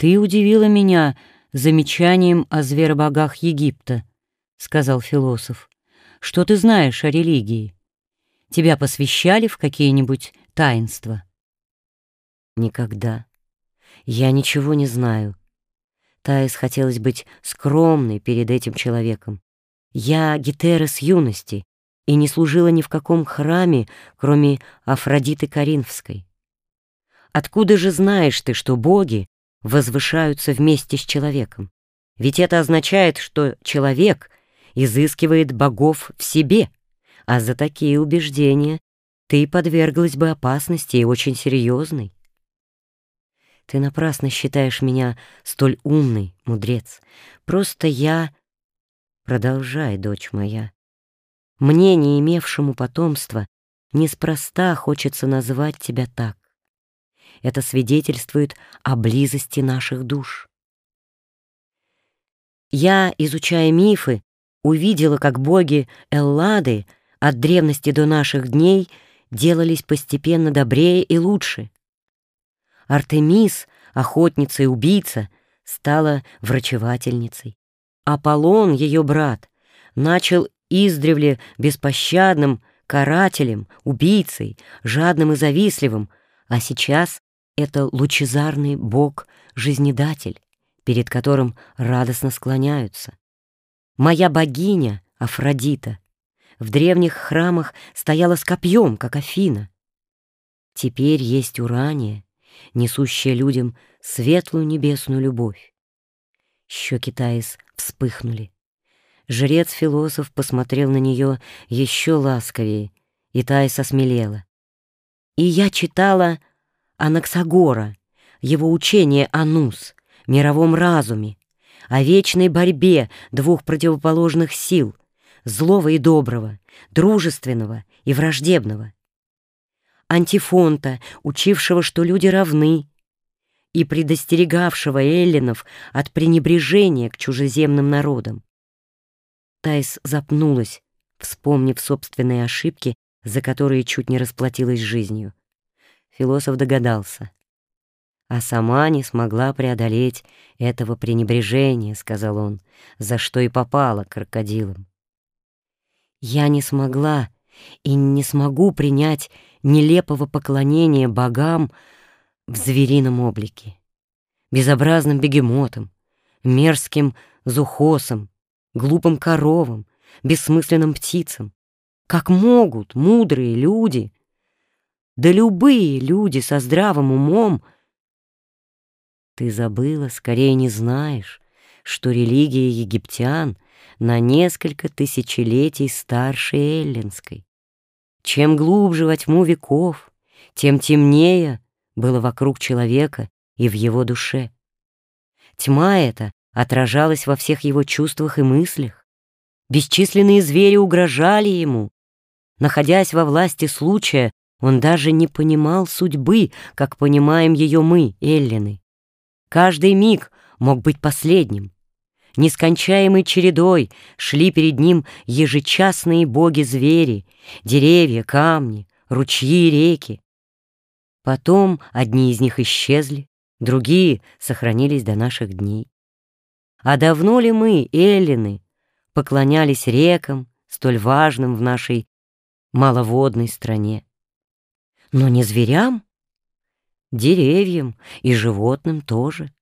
«Ты удивила меня замечанием о зверобогах Египта», — сказал философ. «Что ты знаешь о религии? Тебя посвящали в какие-нибудь таинства?» «Никогда. Я ничего не знаю. Таис хотелось быть скромной перед этим человеком. Я Гетера с юности и не служила ни в каком храме, кроме Афродиты Каринфской. Откуда же знаешь ты, что боги возвышаются вместе с человеком? Ведь это означает, что человек изыскивает богов в себе, а за такие убеждения ты подверглась бы опасности и очень серьезной. Ты напрасно считаешь меня столь умной, мудрец. Просто я Продолжай, дочь моя. Мне, не имевшему потомства, неспроста хочется назвать тебя так. Это свидетельствует о близости наших душ. Я, изучая мифы, увидела, как боги Эллады от древности до наших дней делались постепенно добрее и лучше. Артемис, охотница и убийца, стала врачевательницей. Аполлон, ее брат, начал издревле беспощадным карателем, убийцей, жадным и завистливым, а сейчас это лучезарный бог-жизнедатель, перед которым радостно склоняются. Моя богиня, Афродита, в древних храмах стояла с копьем, как Афина. Теперь есть Урания, несущая людям светлую небесную любовь. Щеки Таис вспыхнули. Жрец-философ посмотрел на нее еще ласковее, и Таис осмелела. И я читала Анаксагора, его учение о Нус, мировом разуме, о вечной борьбе двух противоположных сил, злого и доброго, дружественного и враждебного. Антифонта, учившего, что люди равны, и предостерегавшего эллинов от пренебрежения к чужеземным народам. Тайс запнулась, вспомнив собственные ошибки, за которые чуть не расплатилась жизнью. Философ догадался. «А сама не смогла преодолеть этого пренебрежения», — сказал он, «за что и попала крокодилом». «Я не смогла и не смогу принять нелепого поклонения богам, в зверином облике, безобразным бегемотом, мерзким зухосом, глупым коровам, бессмысленным птицам. Как могут мудрые люди, да любые люди со здравым умом, ты забыла, скорее не знаешь, что религия египтян на несколько тысячелетий старше эллинской. Чем глубже во тьму веков, тем темнее было вокруг человека и в его душе. Тьма эта отражалась во всех его чувствах и мыслях. Бесчисленные звери угрожали ему. Находясь во власти случая, он даже не понимал судьбы, как понимаем ее мы, эллины. Каждый миг мог быть последним. Нескончаемой чередой шли перед ним ежечасные боги-звери, деревья, камни, ручьи, реки. Потом одни из них исчезли, другие сохранились до наших дней. А давно ли мы, эллины, поклонялись рекам, столь важным в нашей маловодной стране? Но не зверям, деревьям и животным тоже.